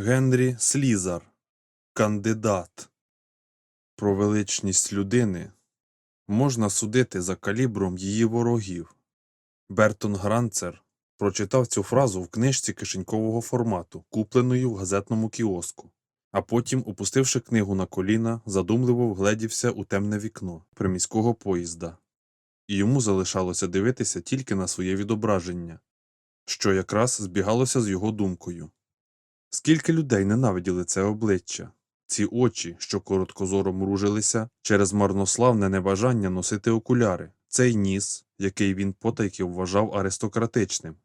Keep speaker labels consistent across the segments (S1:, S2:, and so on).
S1: Генрі Слізар Кандидат Про величність людини можна судити за калібром її ворогів. Бертон Гранцер прочитав цю фразу в книжці кишенькового формату, купленої в газетному кіоску, а потім, опустивши книгу на коліна, задумливо вгледівся у темне вікно приміського поїзда, і йому залишалося дивитися тільки на своє відображення, що якраз збігалося з його думкою. Скільки людей ненавиділи це обличчя, ці очі, що короткозоро мружилися через марнославне небажання носити окуляри, цей ніс, який він потайки вважав аристократичним,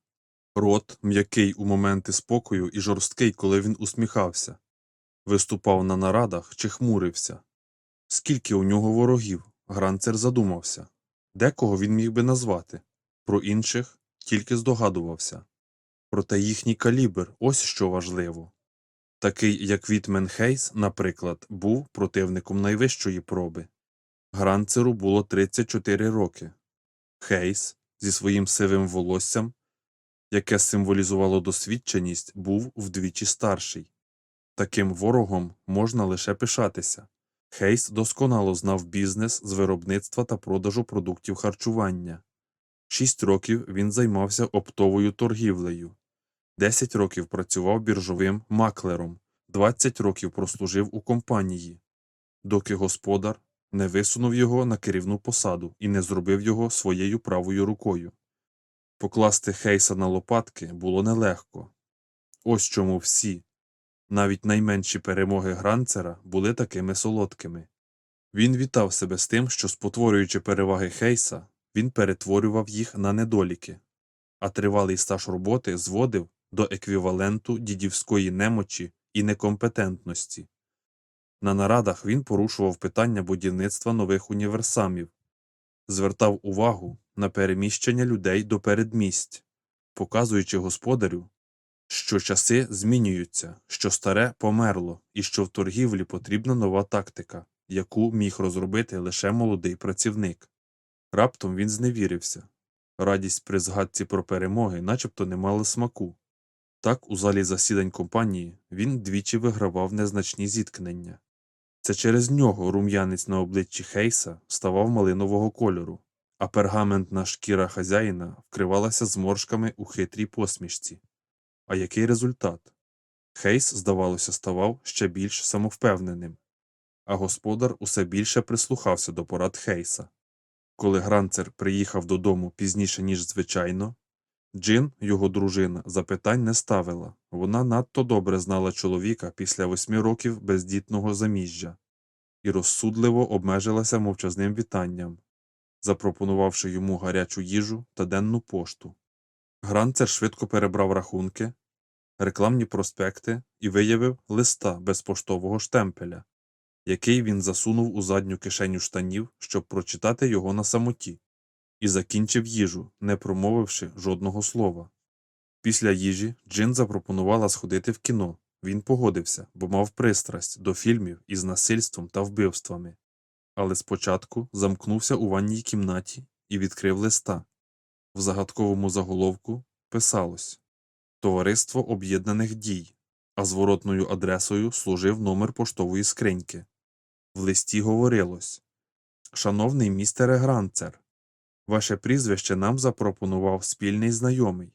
S1: рот, м'який у моменти спокою і жорсткий, коли він усміхався, виступав на нарадах чи хмурився. Скільки у нього ворогів, Гранцер задумався. Декого він міг би назвати, про інших тільки здогадувався. Проте їхній калібр ось що важливо. Такий, як Вітмен Хейс, наприклад, був противником найвищої проби. Гранцеру було 34 роки. Хейс зі своїм сивим волоссям, яке символізувало досвідченість, був вдвічі старший. Таким ворогом можна лише пишатися. Хейс досконало знав бізнес з виробництва та продажу продуктів харчування. Шість років він займався оптовою торгівлею. 10 років працював біржовим маклером, 20 років прослужив у компанії, доки господар не висунув його на керівну посаду і не зробив його своєю правою рукою. Покласти Хейса на лопатки було нелегко. Ось чому всі, навіть найменші перемоги Гранцера, були такими солодкими. Він вітав себе з тим, що, спотворюючи переваги Хейса, він перетворював їх на недоліки, а тривалий стаж роботи зводив до еквіваленту дідівської немочі і некомпетентності. На нарадах він порушував питання будівництва нових універсамів, звертав увагу на переміщення людей до передмість, показуючи господарю, що часи змінюються, що старе померло і що в торгівлі потрібна нова тактика, яку міг розробити лише молодий працівник. Раптом він зневірився. Радість при згадці про перемоги начебто не мала смаку. Так, у залі засідань компанії він двічі вигравав незначні зіткнення. Це через нього рум'янець на обличчі Хейса ставав малинового кольору, а пергаментна шкіра хазяїна вкривалася зморшками у хитрій посмішці. А який результат? Хейс, здавалося, ставав ще більш самовпевненим, а господар усе більше прислухався до порад Хейса. Коли Гранцер приїхав додому пізніше, ніж звичайно, Джин, його дружина, запитань не ставила вона надто добре знала чоловіка після восьми років бездітного заміжжя і розсудливо обмежилася мовчазним вітанням, запропонувавши йому гарячу їжу та денну пошту. Гранцер швидко перебрав рахунки, рекламні проспекти і виявив листа без поштового штемпеля, який він засунув у задню кишеню штанів, щоб прочитати його на самоті і закінчив їжу, не промовивши жодного слова. Після їжі Джин запропонувала сходити в кіно. Він погодився, бо мав пристрасть до фільмів із насильством та вбивствами. Але спочатку замкнувся у ванній кімнаті і відкрив листа. В загадковому заголовку писалось Товариство Об'єднаних дій, а зворотною адресою служив номер поштової скриньки. В листі говорилось Шановний містере Гранцер, Ваше прізвище нам запропонував спільний знайомий.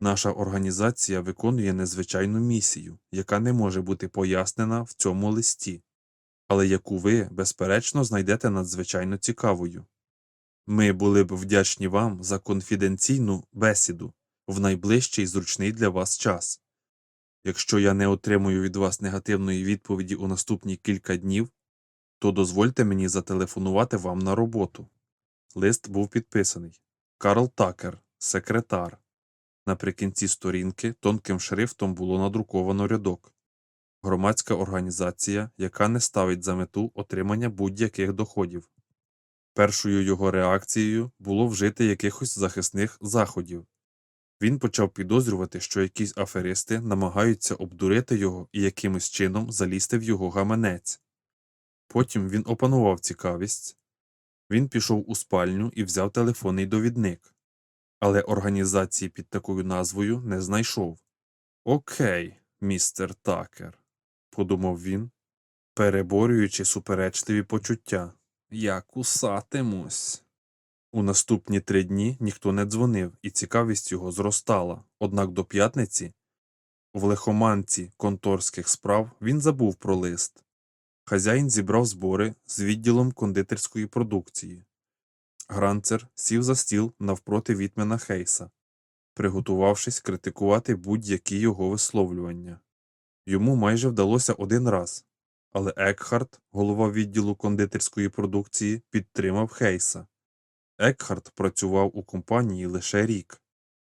S1: Наша організація виконує незвичайну місію, яка не може бути пояснена в цьому листі, але яку ви, безперечно, знайдете надзвичайно цікавою. Ми були б вдячні вам за конфіденційну бесіду в найближчий зручний для вас час. Якщо я не отримую від вас негативної відповіді у наступні кілька днів, то дозвольте мені зателефонувати вам на роботу. Лист був підписаний Карл Такер, секретар. Наприкінці сторінки тонким шрифтом було надруковано рядок Громадська організація, яка не ставить за мету отримання будь-яких доходів. Першою його реакцією було вжити якихось захисних заходів. Він почав підозрювати, що якісь аферисти намагаються обдурити його і якимось чином залізти в його гаманець. Потім він опанував цікавість. Він пішов у спальню і взяв телефонний довідник, але організації під такою назвою не знайшов. Окей, містер Такер, подумав він, переборюючи суперечливі почуття. Я кусатимусь. У наступні три дні ніхто не дзвонив, і цікавість його зростала, однак до п'ятниці, в лихоманці конторських справ, він забув про лист. Хазяїн зібрав збори з відділом кондитерської продукції. Гранцер сів за стіл навпроти Вітмена Хейса, приготувавшись критикувати будь-які його висловлювання. Йому майже вдалося один раз, але Екхарт, голова відділу кондитерської продукції, підтримав Хейса. Екхарт працював у компанії лише рік,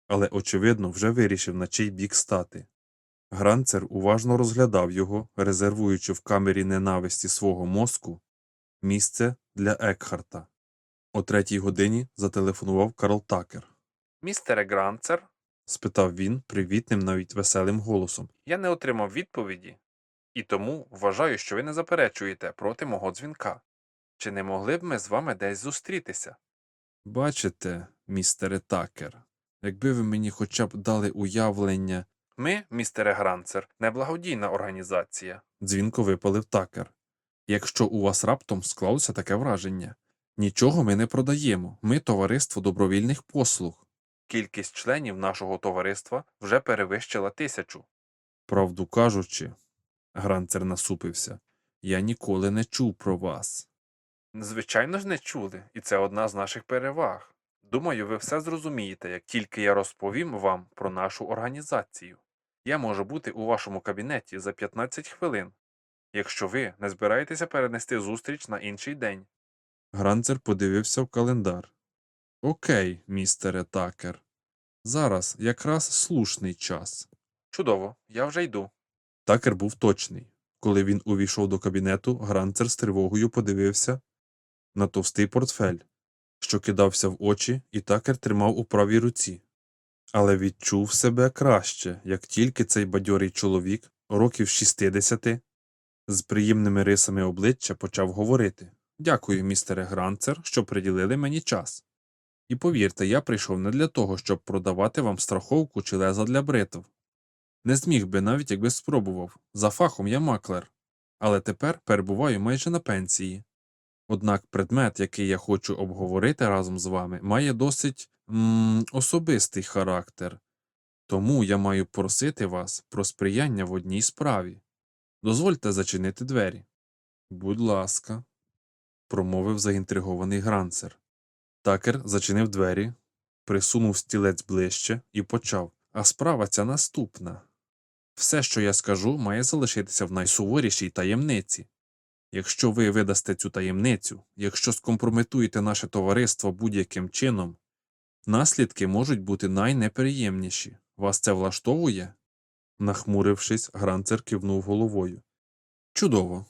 S1: але, очевидно, вже вирішив, на чий бік стати. Гранцер уважно розглядав його, резервуючи в камері ненависті свого мозку місце для Екхарта. О третій годині зателефонував Карл Такер.
S2: Містере Гранцер,
S1: спитав він привітним, навіть веселим голосом.
S2: я не отримав відповіді, і тому вважаю, що ви не заперечуєте проти мого дзвінка. Чи не могли б ми з вами десь зустрітися?
S1: Бачите, містере Такер, якби ви мені хоча б дали уявлення,
S2: Ми, містере Гранцер, не благодійна організація.
S1: дзвінко випалив Такер. Якщо у вас раптом склалося таке враження, нічого ми не продаємо, ми товариство добровільних послуг.
S2: Кількість членів нашого товариства вже перевищила тисячу.
S1: Правду кажучи, Гранцер насупився, я ніколи не чув про вас.
S2: Звичайно ж не чули, і це одна з наших переваг. Думаю, ви все зрозумієте, як тільки я розповім вам про нашу організацію. Я можу бути у вашому кабінеті за 15 хвилин, якщо ви не збираєтеся перенести зустріч на інший день.
S1: Гранцер подивився в календар. Окей, містере Такер. Зараз якраз слушний час.
S2: Чудово, я вже йду.
S1: Такер був точний. Коли він увійшов до кабінету, Гранцер з тривогою подивився на товстий портфель, що кидався в очі, який Такер тримав у правій руці. Але відчув себе краще, як тільки цей бадьорий чоловік, років 60, з приємними рисами обличчя почав говорити Дякую, містере Гранцер, що приділили мені час. І повірте, я прийшов не для того, щоб продавати вам страховку чи леза для бритв. Не зміг би навіть якби спробував. За фахом я маклер. Але тепер перебуваю майже на пенсії. Однак предмет, який я хочу обговорити разом з вами, має досить м, особистий характер. Тому я маю просити вас про сприяння в одній справі. Дозвольте зачинити двері. Будь ласка, промовив заінтригований гранцер. Такер зачинив двері, присунув стілець ближче і почав. А справа ця наступна. Все, що я скажу, має залишитися в найсуворішій таємниці. Якщо ви видасте цю таємницю, якщо скомпрометуєте наше товариство будь-яким чином, наслідки можуть бути найнеприємніші. Вас це влаштовує? Нахмурившись, гранцер кивнув головою. Чудово.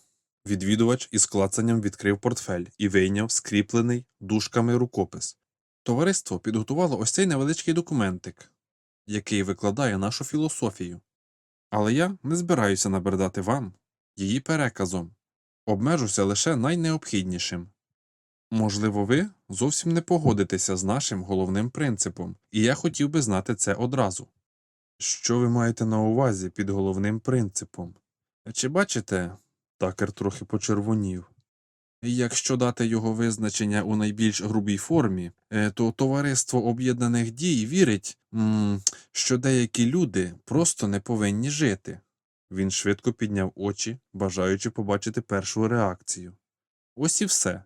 S1: Відвідувач із клацанням відкрив портфель і вийняв скріплений дужками рукопис. Товариство підготувало ось цей невеличкий документик, який викладає нашу філософію. Але я не збираюся набердати вам її переказом, обмежуся лише найнеобхіднішим. Можливо, ви зовсім не погодитеся з нашим головним принципом, і я хотів би знати це одразу. Що ви маєте на увазі під головним принципом? Чи бачите, такер трохи почервонів. Якщо дати його визначення у найбільш грубій формі, е, то товариство об'єднаних дій вірить, що деякі люди просто не повинні жити. Він швидко підняв очі, бажаючи побачити першу реакцію. Ось і все.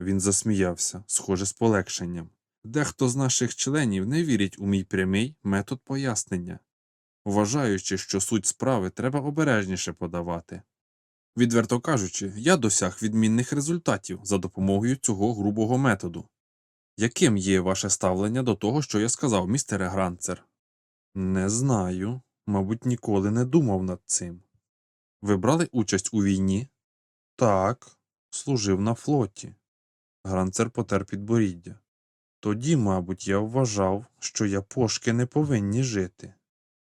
S1: Він засміявся, схоже з полегшенням. Дехто з наших членів не вірить у мій прямий метод пояснення, вважаючи, що суть справи треба обережніше подавати. Відверто кажучи, я досяг відмінних результатів за допомогою цього грубого методу. Яким є ваше ставлення до того, що я сказав, містере Гранцер? Не знаю. Мабуть, ніколи не думав над цим. Ви брали участь у війні? Так, служив на флоті. Гранцер потер підборіддя. Тоді, мабуть, я вважав, що япошки не повинні жити.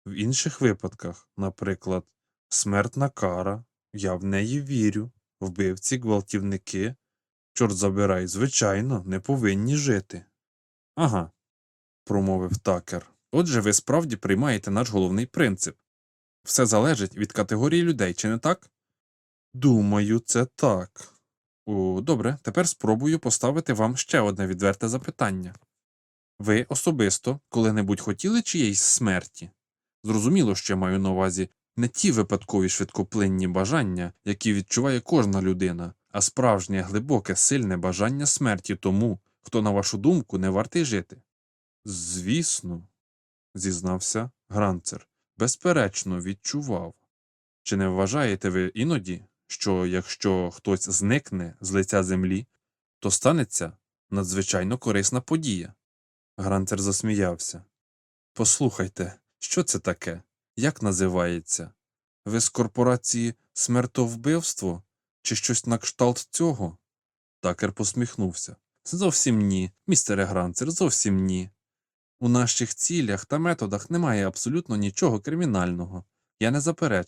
S1: В інших випадках, наприклад, смертна кара, я в неї вірю, вбивці, гвалтівники, чорт забирай, звичайно, не повинні жити. Ага, промовив такер. Отже, ви справді приймаєте наш головний принцип.
S2: Все залежить від категорії людей, чи не так?
S1: Думаю, це так.
S2: О, добре, тепер спробую поставити вам ще одне відверте запитання. Ви особисто коли-небудь хотіли чиєїсь смерті? Зрозуміло, що я маю на увазі не ті випадкові швидкоплинні бажання, які відчуває кожна людина, а справжнє глибоке сильне бажання смерті тому, хто, на вашу думку, не вартий жити.
S1: Звісно, зізнався Гранцер. Безперечно, відчував.
S2: Чи не вважаєте ви іноді, що якщо хтось зникне з лиця землі, то станеться надзвичайно корисна подія?
S1: Гранцер засміявся. Послухайте, що це таке? Як називається? Ви з корпорації смертовбивство? Чи щось на кшталт цього? Такер посміхнувся. Зовсім ні, містере Гранцер, зовсім ні. У наших цілях та методах немає абсолютно нічого кримінального. Я не заперечую.